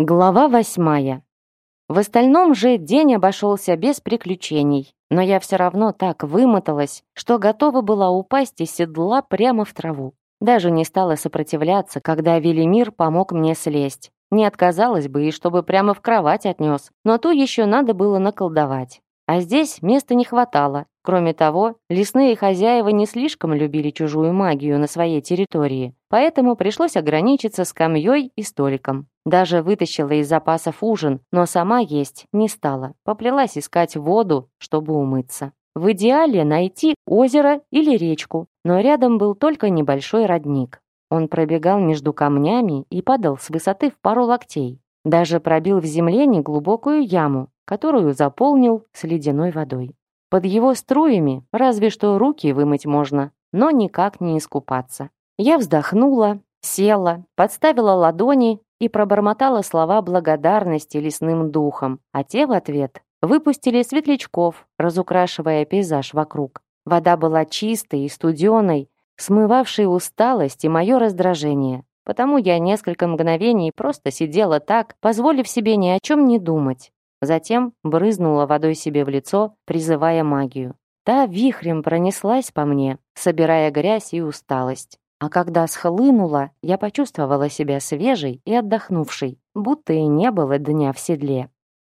Глава восьмая. В остальном же день обошелся без приключений, но я все равно так вымоталась, что готова была упасть из седла прямо в траву. Даже не стала сопротивляться, когда Велимир помог мне слезть. Не отказалась бы и чтобы прямо в кровать отнес, но ту еще надо было наколдовать. А здесь места не хватало. Кроме того, лесные хозяева не слишком любили чужую магию на своей территории, поэтому пришлось ограничиться скамьей и столиком. Даже вытащила из запасов ужин, но сама есть не стала. Поплелась искать воду, чтобы умыться. В идеале найти озеро или речку, но рядом был только небольшой родник. Он пробегал между камнями и падал с высоты в пару локтей. Даже пробил в земле неглубокую яму, которую заполнил с ледяной водой. Под его струями разве что руки вымыть можно, но никак не искупаться. Я вздохнула, села, подставила ладони и пробормотала слова благодарности лесным духам, а те в ответ выпустили светлячков, разукрашивая пейзаж вокруг. Вода была чистой и студеной, смывавшей усталость и мое раздражение. Потому я несколько мгновений просто сидела так, позволив себе ни о чем не думать. Затем брызнула водой себе в лицо, призывая магию. Та вихрем пронеслась по мне, собирая грязь и усталость. А когда схлынула, я почувствовала себя свежей и отдохнувшей, будто и не было дня в седле.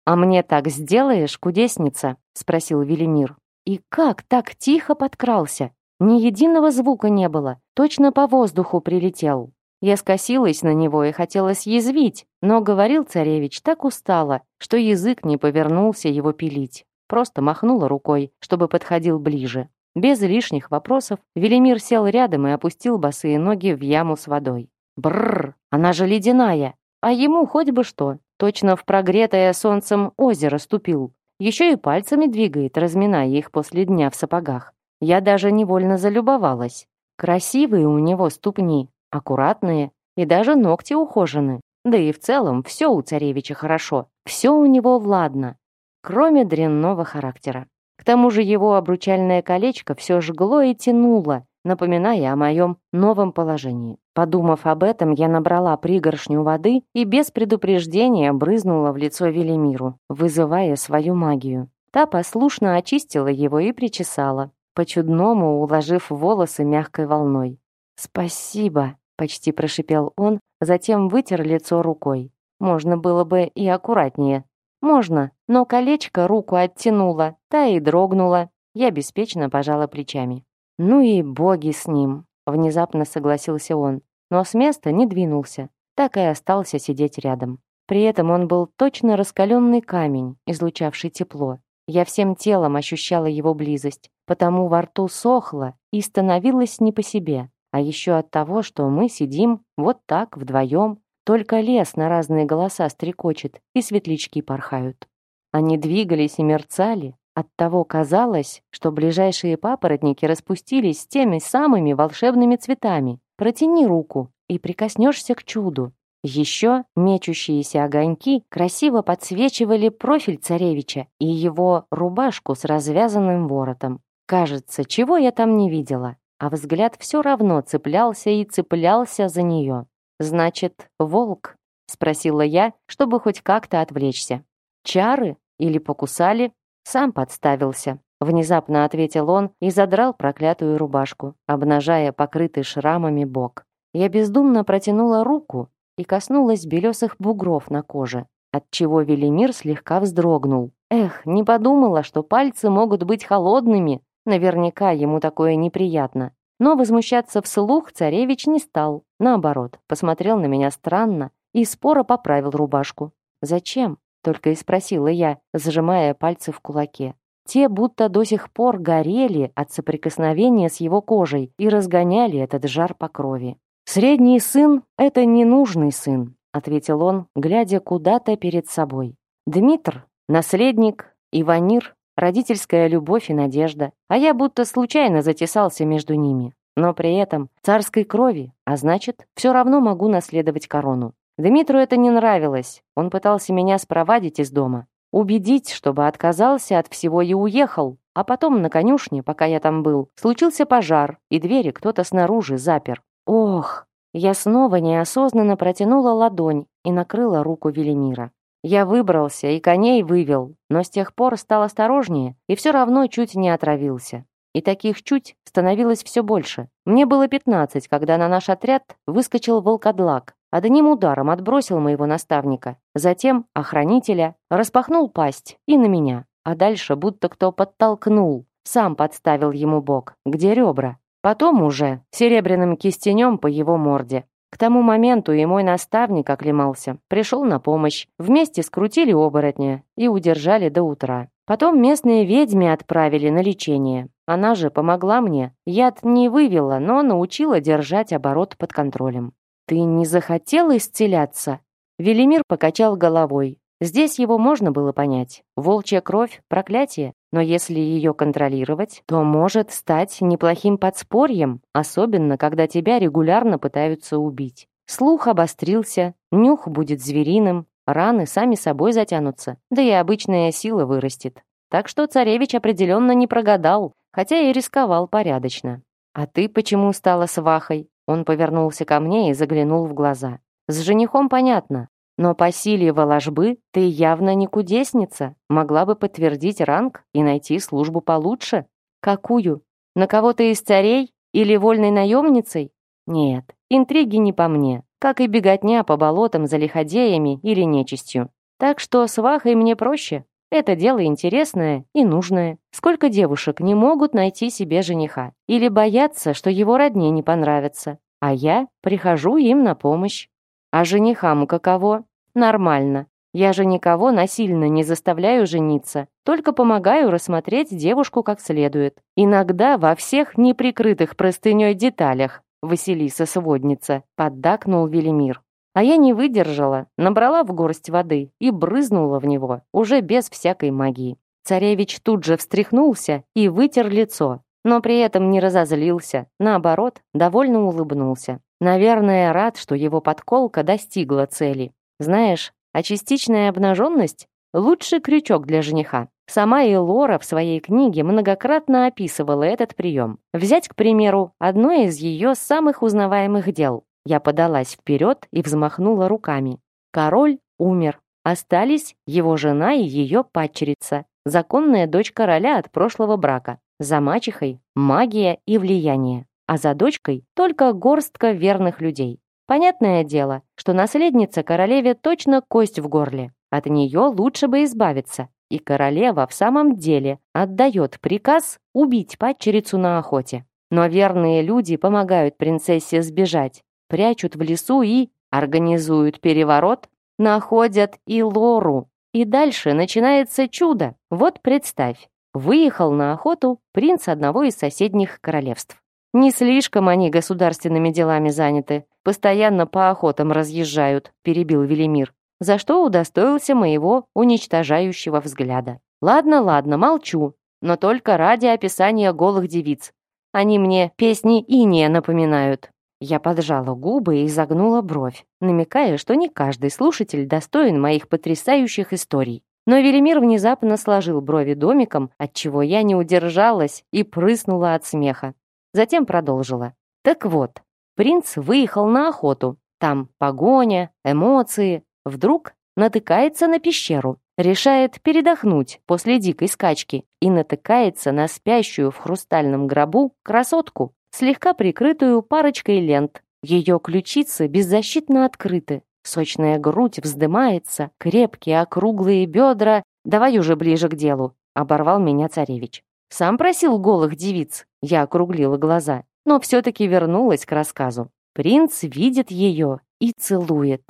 «А мне так сделаешь, кудесница?» — спросил Велимир. «И как так тихо подкрался? Ни единого звука не было, точно по воздуху прилетел». Я скосилась на него и хотела съязвить, но говорил царевич так устало, что язык не повернулся его пилить. Просто махнула рукой, чтобы подходил ближе. Без лишних вопросов Велимир сел рядом и опустил босые ноги в яму с водой. Бррр, она же ледяная. А ему хоть бы что. Точно в прогретое солнцем озеро ступил. Еще и пальцами двигает, разминая их после дня в сапогах. Я даже невольно залюбовалась. Красивые у него ступни, аккуратные, и даже ногти ухожены. Да и в целом все у царевича хорошо, все у него владно, кроме дрянного характера. К тому же его обручальное колечко все жгло и тянуло, напоминая о моем новом положении. Подумав об этом, я набрала пригоршню воды и без предупреждения брызнула в лицо Велимиру, вызывая свою магию. Та послушно очистила его и причесала, по-чудному уложив волосы мягкой волной. «Спасибо», — почти прошипел он, затем вытер лицо рукой. «Можно было бы и аккуратнее», можно, но колечко руку оттянуло, та и дрогнула. Я беспечно пожала плечами. Ну и боги с ним, внезапно согласился он, но с места не двинулся, так и остался сидеть рядом. При этом он был точно раскаленный камень, излучавший тепло. Я всем телом ощущала его близость, потому во рту сохло и становилось не по себе. А еще от того, что мы сидим вот так вдвоем, только лес на разные голоса стрекочет, и светлячки порхают. Они двигались и мерцали, Оттого казалось, что ближайшие папоротники распустились с теми самыми волшебными цветами. Протяни руку и прикоснешься к чуду. Еще мечущиеся огоньки красиво подсвечивали профиль царевича и его рубашку с развязанным воротом. Кажется, чего я там не видела, а взгляд все равно цеплялся и цеплялся за нее. «Значит, волк?» — спросила я, чтобы хоть как-то отвлечься. «Чары? Или покусали?» «Сам подставился», — внезапно ответил он и задрал проклятую рубашку, обнажая покрытый шрамами бок. Я бездумно протянула руку и коснулась белесых бугров на коже, отчего Велимир слегка вздрогнул. Эх, не подумала, что пальцы могут быть холодными. Наверняка ему такое неприятно. Но возмущаться вслух царевич не стал. Наоборот, посмотрел на меня странно и споро поправил рубашку. «Зачем?» — только и спросила я, сжимая пальцы в кулаке. Те будто до сих пор горели от соприкосновения с его кожей и разгоняли этот жар по крови. «Средний сын — это ненужный сын», — ответил он, глядя куда-то перед собой. «Дмитр — наследник, Иванир родительская любовь и надежда, а я будто случайно затесался между ними. Но при этом царской крови, а значит, все равно могу наследовать корону. Дмитру это не нравилось. Он пытался меня спровадить из дома, убедить, чтобы отказался от всего и уехал. А потом на конюшне, пока я там был, случился пожар, и двери кто-то снаружи запер. Ох, я снова неосознанно протянула ладонь и накрыла руку Велимира. Я выбрался и коней вывел, но с тех пор стал осторожнее и все равно чуть не отравился. И таких чуть становилось все больше. Мне было 15, когда на наш отряд выскочил волкодлак. Одним ударом отбросил моего наставника, затем охранителя, распахнул пасть и на меня. А дальше будто кто подтолкнул, сам подставил ему бок, где ребра. Потом уже серебряным кистенем по его морде. К тому моменту и мой наставник оклемался, пришел на помощь. Вместе скрутили оборотня и удержали до утра. Потом местные ведьми отправили на лечение. Она же помогла мне. Яд не вывела, но научила держать оборот под контролем. «Ты не захотел исцеляться?» Велимир покачал головой. Здесь его можно было понять. Волчья кровь, проклятие но если ее контролировать, то может стать неплохим подспорьем, особенно когда тебя регулярно пытаются убить. Слух обострился, нюх будет звериным, раны сами собой затянутся, да и обычная сила вырастет. Так что царевич определенно не прогадал, хотя и рисковал порядочно. «А ты почему стала свахой?» Он повернулся ко мне и заглянул в глаза. «С женихом понятно, но по силе воложбы ты явно не кудесница, могла бы подтвердить ранг и найти службу получше. Какую? На кого-то из царей или вольной наемницей? Нет, интриги не по мне, как и беготня по болотам за лиходеями или нечистью. Так что с Вахой мне проще. Это дело интересное и нужное. Сколько девушек не могут найти себе жениха или боятся, что его родне не понравится. А я прихожу им на помощь. А женихам каково? Нормально. Я же никого насильно не заставляю жениться, только помогаю рассмотреть девушку как следует. Иногда во всех неприкрытых простыней деталях, Василиса сводница, поддакнул Велимир. А я не выдержала, набрала в горсть воды и брызнула в него, уже без всякой магии. Царевич тут же встряхнулся и вытер лицо, но при этом не разозлился, наоборот, довольно улыбнулся. Наверное, рад, что его подколка достигла цели. Знаешь, а частичная обнаженность — лучший крючок для жениха. Сама и Лора в своей книге многократно описывала этот прием. Взять, к примеру, одно из ее самых узнаваемых дел. Я подалась вперед и взмахнула руками. Король умер. Остались его жена и ее падчерица, законная дочь короля от прошлого брака. За мачехой – магия и влияние, а за дочкой – только горстка верных людей. Понятное дело, что наследница королеве точно кость в горле. От нее лучше бы избавиться. И королева в самом деле отдает приказ убить падчерицу на охоте. Но верные люди помогают принцессе сбежать, прячут в лесу и организуют переворот, находят и Лору. И дальше начинается чудо. Вот представь, выехал на охоту принц одного из соседних королевств. Не слишком они государственными делами заняты, постоянно по охотам разъезжают», — перебил Велимир, за что удостоился моего уничтожающего взгляда. «Ладно, ладно, молчу, но только ради описания голых девиц. Они мне песни Иния напоминают». Я поджала губы и загнула бровь, намекая, что не каждый слушатель достоин моих потрясающих историй. Но Велимир внезапно сложил брови домиком, от чего я не удержалась и прыснула от смеха. Затем продолжила. «Так вот, Принц выехал на охоту. Там погоня, эмоции. Вдруг натыкается на пещеру. Решает передохнуть после дикой скачки и натыкается на спящую в хрустальном гробу красотку, слегка прикрытую парочкой лент. Ее ключицы беззащитно открыты. Сочная грудь вздымается, крепкие округлые бедра. «Давай уже ближе к делу», — оборвал меня царевич. «Сам просил голых девиц», — я округлила глаза но все-таки вернулась к рассказу. Принц видит ее и целует.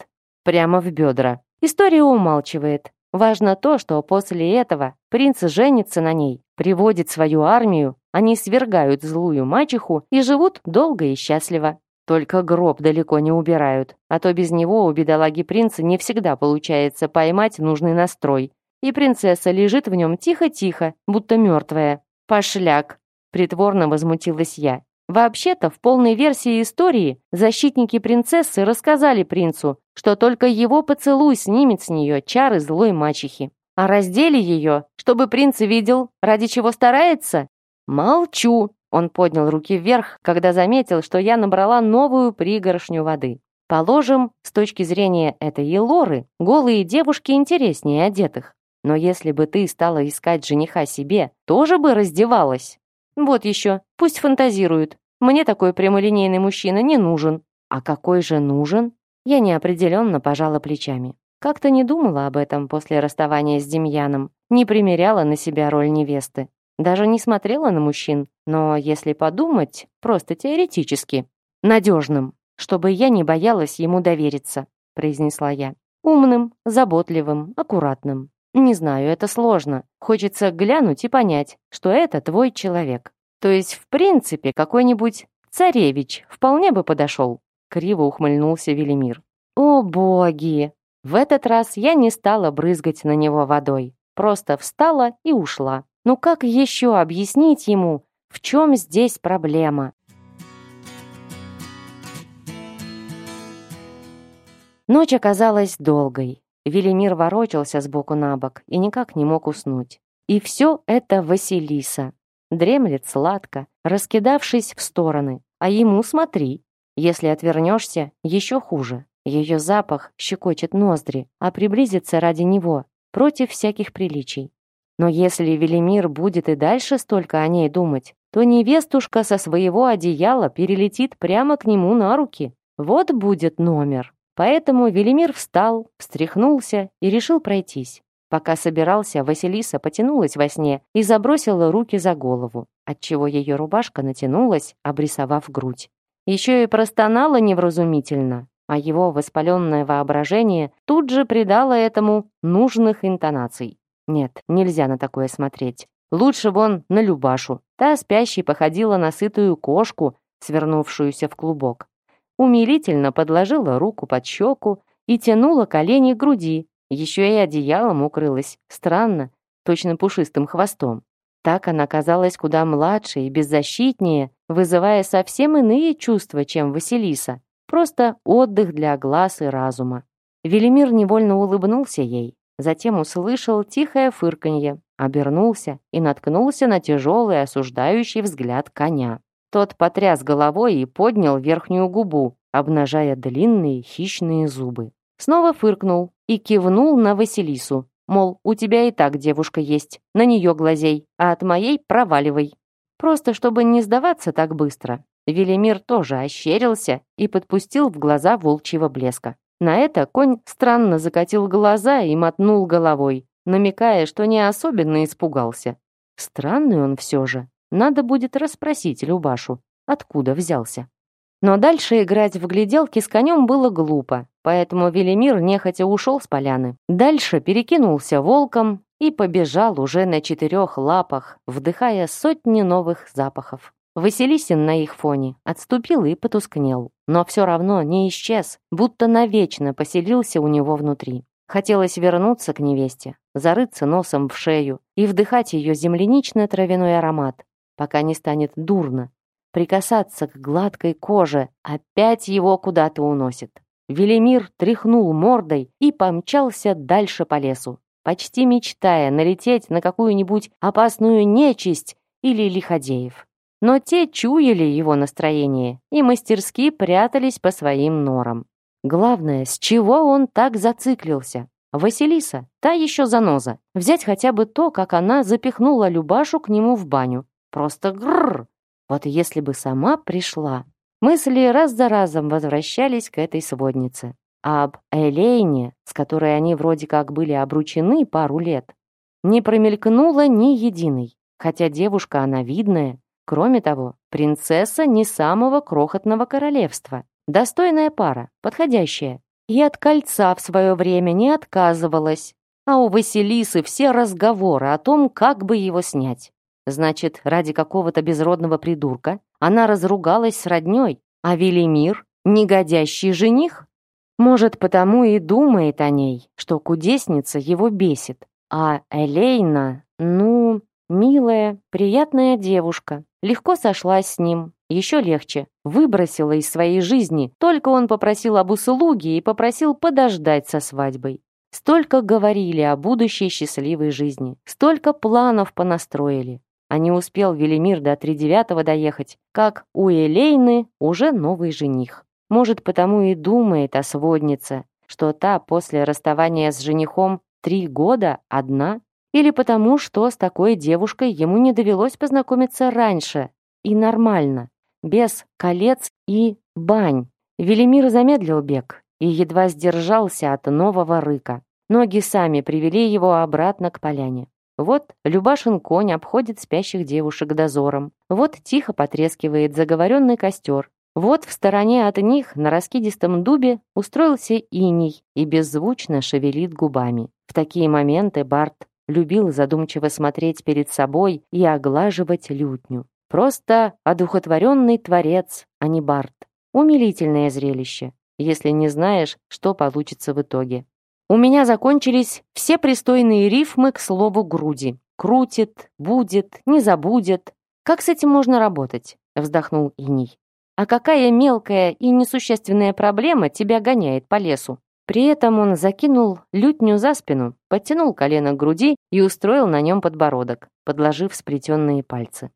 Прямо в бедра. История умалчивает. Важно то, что после этого принц женится на ней, приводит свою армию, они свергают злую мачеху и живут долго и счастливо. Только гроб далеко не убирают, а то без него у бедолаги принца не всегда получается поймать нужный настрой. И принцесса лежит в нем тихо-тихо, будто мертвая. «Пошляк!» — притворно возмутилась я. Вообще-то, в полной версии истории защитники принцессы рассказали принцу, что только его поцелуй снимет с нее чары злой мачехи. А раздели ее, чтобы принц видел, ради чего старается? Молчу! Он поднял руки вверх, когда заметил, что я набрала новую пригоршню воды. Положим, с точки зрения этой Елоры, голые девушки интереснее одетых. Но если бы ты стала искать жениха себе, тоже бы раздевалась. Вот еще, пусть фантазируют. Мне такой прямолинейный мужчина не нужен. А какой же нужен? Я неопределенно пожала плечами. Как-то не думала об этом после расставания с Демьяном. Не примеряла на себя роль невесты. Даже не смотрела на мужчин. Но если подумать, просто теоретически. Надежным. Чтобы я не боялась ему довериться, произнесла я. Умным, заботливым, аккуратным. Не знаю, это сложно. Хочется глянуть и понять, что это твой человек. То есть, в принципе, какой-нибудь царевич вполне бы подошел. Криво ухмыльнулся Велимир. О боги! В этот раз я не стала брызгать на него водой. Просто встала и ушла. Ну как еще объяснить ему, в чем здесь проблема? Ночь оказалась долгой. Велимир ворочался с боку на бок и никак не мог уснуть. И все это Василиса дремлет сладко, раскидавшись в стороны. А ему смотри. Если отвернешься, еще хуже. Ее запах щекочет ноздри, а приблизиться ради него, против всяких приличий. Но если Велимир будет и дальше столько о ней думать, то невестушка со своего одеяла перелетит прямо к нему на руки. Вот будет номер. Поэтому Велимир встал, встряхнулся и решил пройтись. Пока собирался, Василиса потянулась во сне и забросила руки за голову, отчего ее рубашка натянулась, обрисовав грудь. Еще и простонала невразумительно, а его воспаленное воображение тут же придало этому нужных интонаций. Нет, нельзя на такое смотреть. Лучше вон на Любашу. Та спящей походила на сытую кошку, свернувшуюся в клубок. Умилительно подложила руку под щеку и тянула колени к груди, еще и одеялом укрылась, странно, точно пушистым хвостом. Так она казалась куда младше и беззащитнее, вызывая совсем иные чувства, чем Василиса. Просто отдых для глаз и разума. Велимир невольно улыбнулся ей, затем услышал тихое фырканье, обернулся и наткнулся на тяжелый осуждающий взгляд коня. Тот потряс головой и поднял верхнюю губу, обнажая длинные хищные зубы. Снова фыркнул и кивнул на Василису. Мол, у тебя и так девушка есть, на нее глазей, а от моей проваливай. Просто чтобы не сдаваться так быстро. Велимир тоже ощерился и подпустил в глаза волчьего блеска. На это конь странно закатил глаза и мотнул головой, намекая, что не особенно испугался. Странный он все же. Надо будет расспросить Любашу, откуда взялся. Но дальше играть в гляделки с конем было глупо, поэтому Велимир нехотя ушел с поляны. Дальше перекинулся волком и побежал уже на четырех лапах, вдыхая сотни новых запахов. Василисин на их фоне отступил и потускнел, но все равно не исчез, будто навечно поселился у него внутри. Хотелось вернуться к невесте, зарыться носом в шею и вдыхать ее землянично-травяной аромат, пока не станет дурно, прикасаться к гладкой коже. Опять его куда-то уносит. Велимир тряхнул мордой и помчался дальше по лесу, почти мечтая налететь на какую-нибудь опасную нечисть или лиходеев. Но те чуяли его настроение и мастерски прятались по своим норам. Главное, с чего он так зациклился? Василиса, та еще заноза. Взять хотя бы то, как она запихнула Любашу к нему в баню. Просто гррр! Вот если бы сама пришла. Мысли раз за разом возвращались к этой своднице. Об Элейне, с которой они вроде как были обручены пару лет, не промелькнула ни единой. Хотя девушка она видная. Кроме того, принцесса не самого крохотного королевства. Достойная пара, подходящая. И от кольца в свое время не отказывалась. А у Василисы все разговоры о том, как бы его снять. Значит, ради какого-то безродного придурка она разругалась с роднёй, а Велимир — негодящий жених? Может, потому и думает о ней, что кудесница его бесит. А Элейна, ну, милая, приятная девушка. Легко сошлась с ним, еще легче. Выбросила из своей жизни, только он попросил об услуге и попросил подождать со свадьбой. Столько говорили о будущей счастливой жизни, столько планов понастроили. А не успел Велимир до тридевятого доехать, как у Элейны уже новый жених. Может, потому и думает о своднице, что та после расставания с женихом три года одна? Или потому, что с такой девушкой ему не довелось познакомиться раньше? И нормально, без колец и бань. Велимир замедлил бег и едва сдержался от нового рыка. Ноги сами привели его обратно к поляне. Вот Любашин конь обходит спящих девушек дозором. Вот тихо потрескивает заговоренный костер. Вот в стороне от них на раскидистом дубе устроился иней и беззвучно шевелит губами. В такие моменты Барт любил задумчиво смотреть перед собой и оглаживать лютню. Просто одухотворенный творец, а не Барт. Умилительное зрелище, если не знаешь, что получится в итоге. У меня закончились все пристойные рифмы к слову «груди». «Крутит», «будет», «не забудет». «Как с этим можно работать?» — вздохнул Иний. «А какая мелкая и несущественная проблема тебя гоняет по лесу?» При этом он закинул лютню за спину, подтянул колено к груди и устроил на нем подбородок, подложив сплетенные пальцы.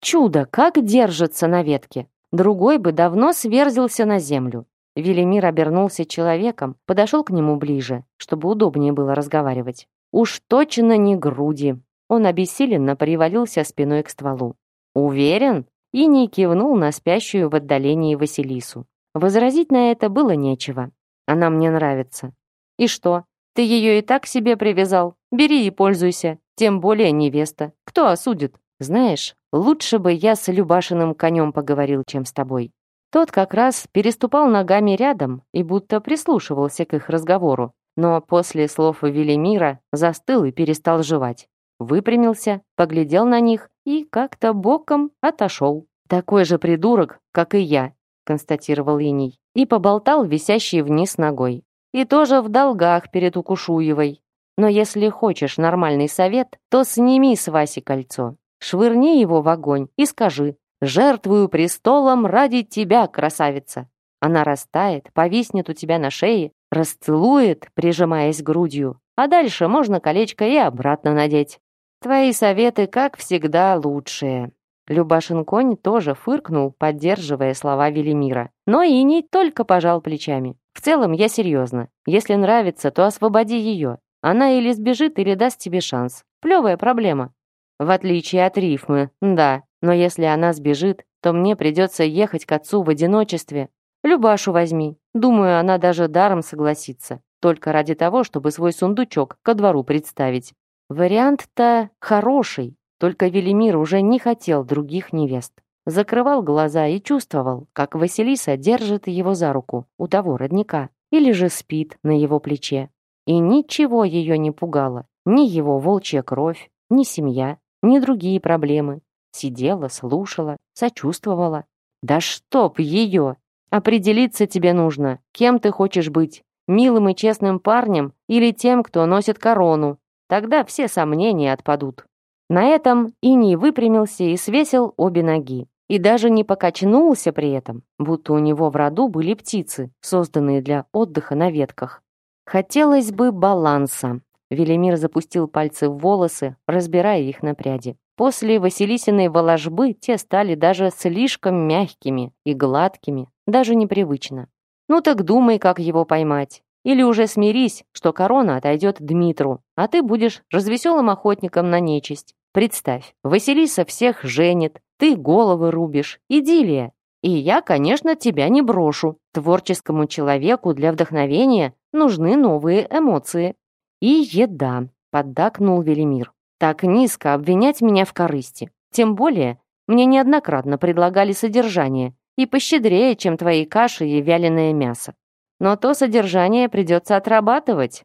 Чудо, как держится на ветке! Другой бы давно сверзился на землю. Велимир обернулся человеком, подошел к нему ближе, чтобы удобнее было разговаривать. «Уж точно не груди!» Он обессиленно привалился спиной к стволу. «Уверен?» И не кивнул на спящую в отдалении Василису. Возразить на это было нечего. Она мне нравится. «И что? Ты ее и так себе привязал? Бери и пользуйся. Тем более невеста. Кто осудит?» «Знаешь, лучше бы я с Любашиным конем поговорил, чем с тобой. Тот как раз переступал ногами рядом и будто прислушивался к их разговору, но после слов Велимира застыл и перестал жевать. Выпрямился, поглядел на них и как-то боком отошел. «Такой же придурок, как и я», — констатировал Иний, и поболтал висящий вниз ногой. «И тоже в долгах перед Укушуевой. Но если хочешь нормальный совет, то сними с Васи кольцо, швырни его в огонь и скажи, Жертвую престолом ради тебя, красавица!» Она растает, повиснет у тебя на шее, расцелует, прижимаясь грудью, а дальше можно колечко и обратно надеть. Твои советы, как всегда, лучшие. Любашин конь тоже фыркнул, поддерживая слова Велимира. Но и не только пожал плечами. В целом, я серьезно. Если нравится, то освободи ее. Она или сбежит, или даст тебе шанс. Плевая проблема. В отличие от рифмы, да, но если она сбежит, то мне придется ехать к отцу в одиночестве. Любашу возьми. Думаю, она даже даром согласится. Только ради того, чтобы свой сундучок ко двору представить. Вариант-то хороший, только Велимир уже не хотел других невест. Закрывал глаза и чувствовал, как Василиса держит его за руку у того родника или же спит на его плече. И ничего ее не пугало. Ни его волчья кровь, ни семья, ни другие проблемы, Сидела, слушала, сочувствовала. Да чтоб ее! Определиться тебе нужно, кем ты хочешь быть. Милым и честным парнем или тем, кто носит корону. Тогда все сомнения отпадут. На этом Иний выпрямился и свесил обе ноги. И даже не покачнулся при этом, будто у него в роду были птицы, созданные для отдыха на ветках. Хотелось бы баланса. Велимир запустил пальцы в волосы, разбирая их на пряди. После Василисиной воложбы те стали даже слишком мягкими и гладкими, даже непривычно. Ну так думай, как его поймать. Или уже смирись, что корона отойдет Дмитру, а ты будешь развеселым охотником на нечисть. Представь, Василиса всех женит, ты головы рубишь, идиллия. И я, конечно, тебя не брошу. Творческому человеку для вдохновения нужны новые эмоции. И еда, поддакнул Велимир так низко обвинять меня в корысти. Тем более, мне неоднократно предлагали содержание, и пощедрее, чем твои каши и вяленое мясо. Но то содержание придется отрабатывать».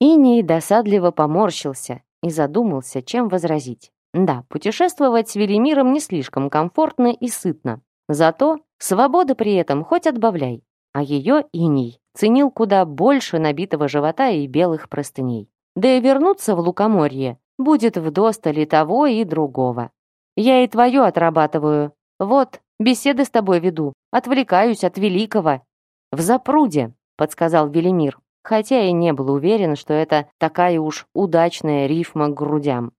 Иний досадливо поморщился и задумался, чем возразить. Да, путешествовать с Велимиром не слишком комфортно и сытно. Зато свободы при этом хоть отбавляй. А ее Иний ценил куда больше набитого живота и белых простыней. Да и вернуться в Лукоморье Будет вдостали того и другого. Я и твое отрабатываю. Вот, беседы с тобой веду. Отвлекаюсь от великого». «В запруде», — подсказал Велимир, хотя и не был уверен, что это такая уж удачная рифма к грудям.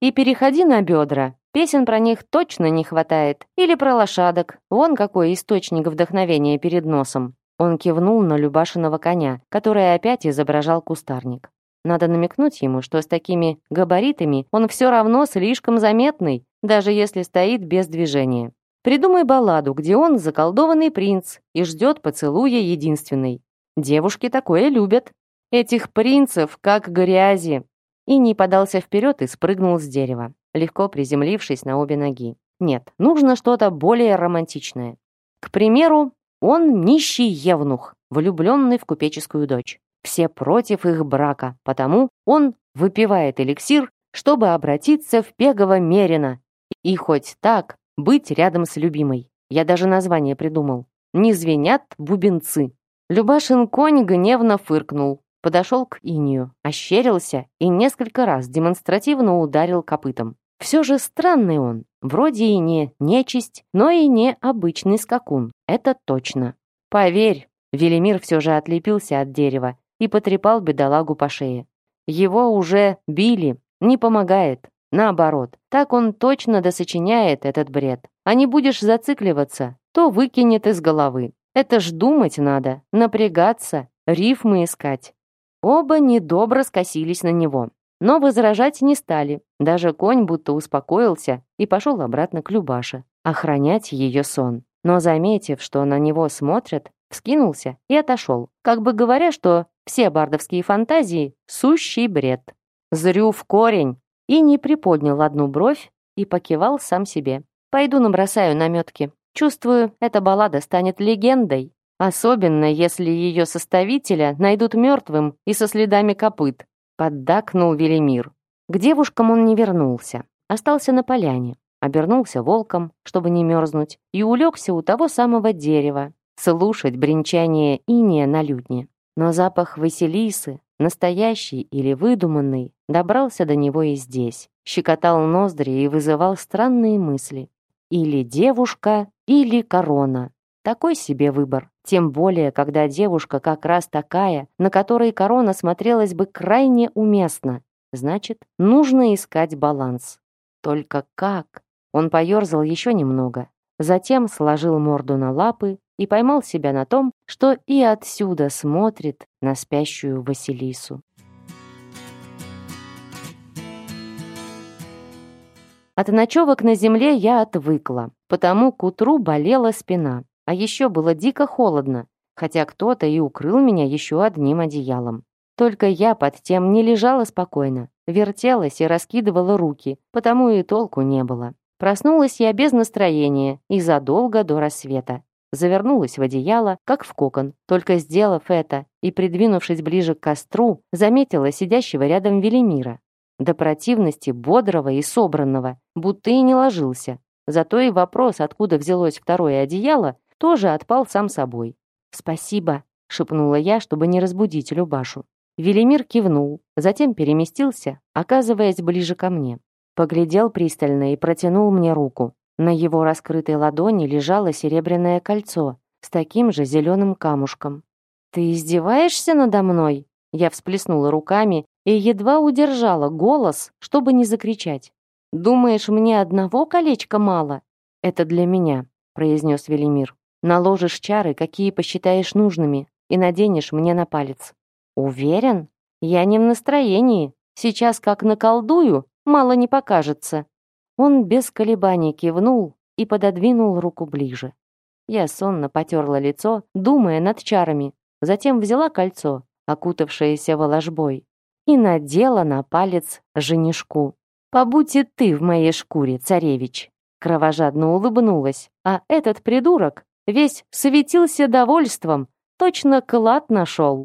«И переходи на бедра. Песен про них точно не хватает. Или про лошадок. Вон какой источник вдохновения перед носом». Он кивнул на Любашиного коня, который опять изображал кустарник. Надо намекнуть ему, что с такими габаритами он все равно слишком заметный, даже если стоит без движения. Придумай балладу, где он заколдованный принц и ждет поцелуя единственной. Девушки такое любят. Этих принцев как грязи. не подался вперед и спрыгнул с дерева, легко приземлившись на обе ноги. Нет, нужно что-то более романтичное. К примеру, он нищий евнух, влюбленный в купеческую дочь. Все против их брака, потому он выпивает эликсир, чтобы обратиться в Пегова Мерина и хоть так быть рядом с любимой. Я даже название придумал. «Не звенят бубенцы». Любашин конь гневно фыркнул, подошел к инию, ощерился и несколько раз демонстративно ударил копытом. Все же странный он, вроде и не нечисть, но и не обычный скакун, это точно. Поверь, Велимир все же отлепился от дерева и потрепал бедолагу по шее. Его уже били, не помогает. Наоборот, так он точно досочиняет этот бред. А не будешь зацикливаться, то выкинет из головы. Это ж думать надо, напрягаться, рифмы искать. Оба недобро скосились на него, но возражать не стали. Даже конь будто успокоился и пошел обратно к Любаше, охранять ее сон. Но заметив, что на него смотрят, вскинулся и отошел, как бы говоря, что все бардовские фантазии — сущий бред. Зрю в корень. И не приподнял одну бровь и покивал сам себе. Пойду набросаю наметки. Чувствую, эта баллада станет легендой. Особенно, если ее составителя найдут мертвым и со следами копыт. Поддакнул Велимир. К девушкам он не вернулся. Остался на поляне. Обернулся волком, чтобы не мерзнуть, и улегся у того самого дерева, слушать бренчание иния на людне. Но запах Василисы, настоящий или выдуманный, добрался до него и здесь, щекотал ноздри и вызывал странные мысли. Или девушка, или корона. Такой себе выбор. Тем более, когда девушка как раз такая, на которой корона смотрелась бы крайне уместно. Значит, нужно искать баланс. Только как? Он поерзал еще немного. Затем сложил морду на лапы и поймал себя на том, что и отсюда смотрит на спящую Василису. От ночевок на земле я отвыкла, потому к утру болела спина, а еще было дико холодно, хотя кто-то и укрыл меня еще одним одеялом. Только я под тем не лежала спокойно, вертелась и раскидывала руки, потому и толку не было. Проснулась я без настроения и задолго до рассвета завернулась в одеяло, как в кокон. Только сделав это и придвинувшись ближе к костру, заметила сидящего рядом Велимира. До противности бодрого и собранного, будто и не ложился. Зато и вопрос, откуда взялось второе одеяло, тоже отпал сам собой. «Спасибо», — шепнула я, чтобы не разбудить Любашу. Велимир кивнул, затем переместился, оказываясь ближе ко мне. Поглядел пристально и протянул мне руку. На его раскрытой ладони лежало серебряное кольцо с таким же зеленым камушком. «Ты издеваешься надо мной?» Я всплеснула руками и едва удержала голос, чтобы не закричать. «Думаешь, мне одного колечка мало?» «Это для меня», — произнес Велимир. «Наложишь чары, какие посчитаешь нужными, и наденешь мне на палец». «Уверен? Я не в настроении. Сейчас как наколдую, мало не покажется. Он без колебаний кивнул и пододвинул руку ближе. Я сонно потерла лицо, думая над чарами, затем взяла кольцо, окутавшееся волошбой, и надела на палец женишку. «Побудь и ты в моей шкуре, царевич!» Кровожадно улыбнулась, а этот придурок весь светился довольством, точно клад нашел.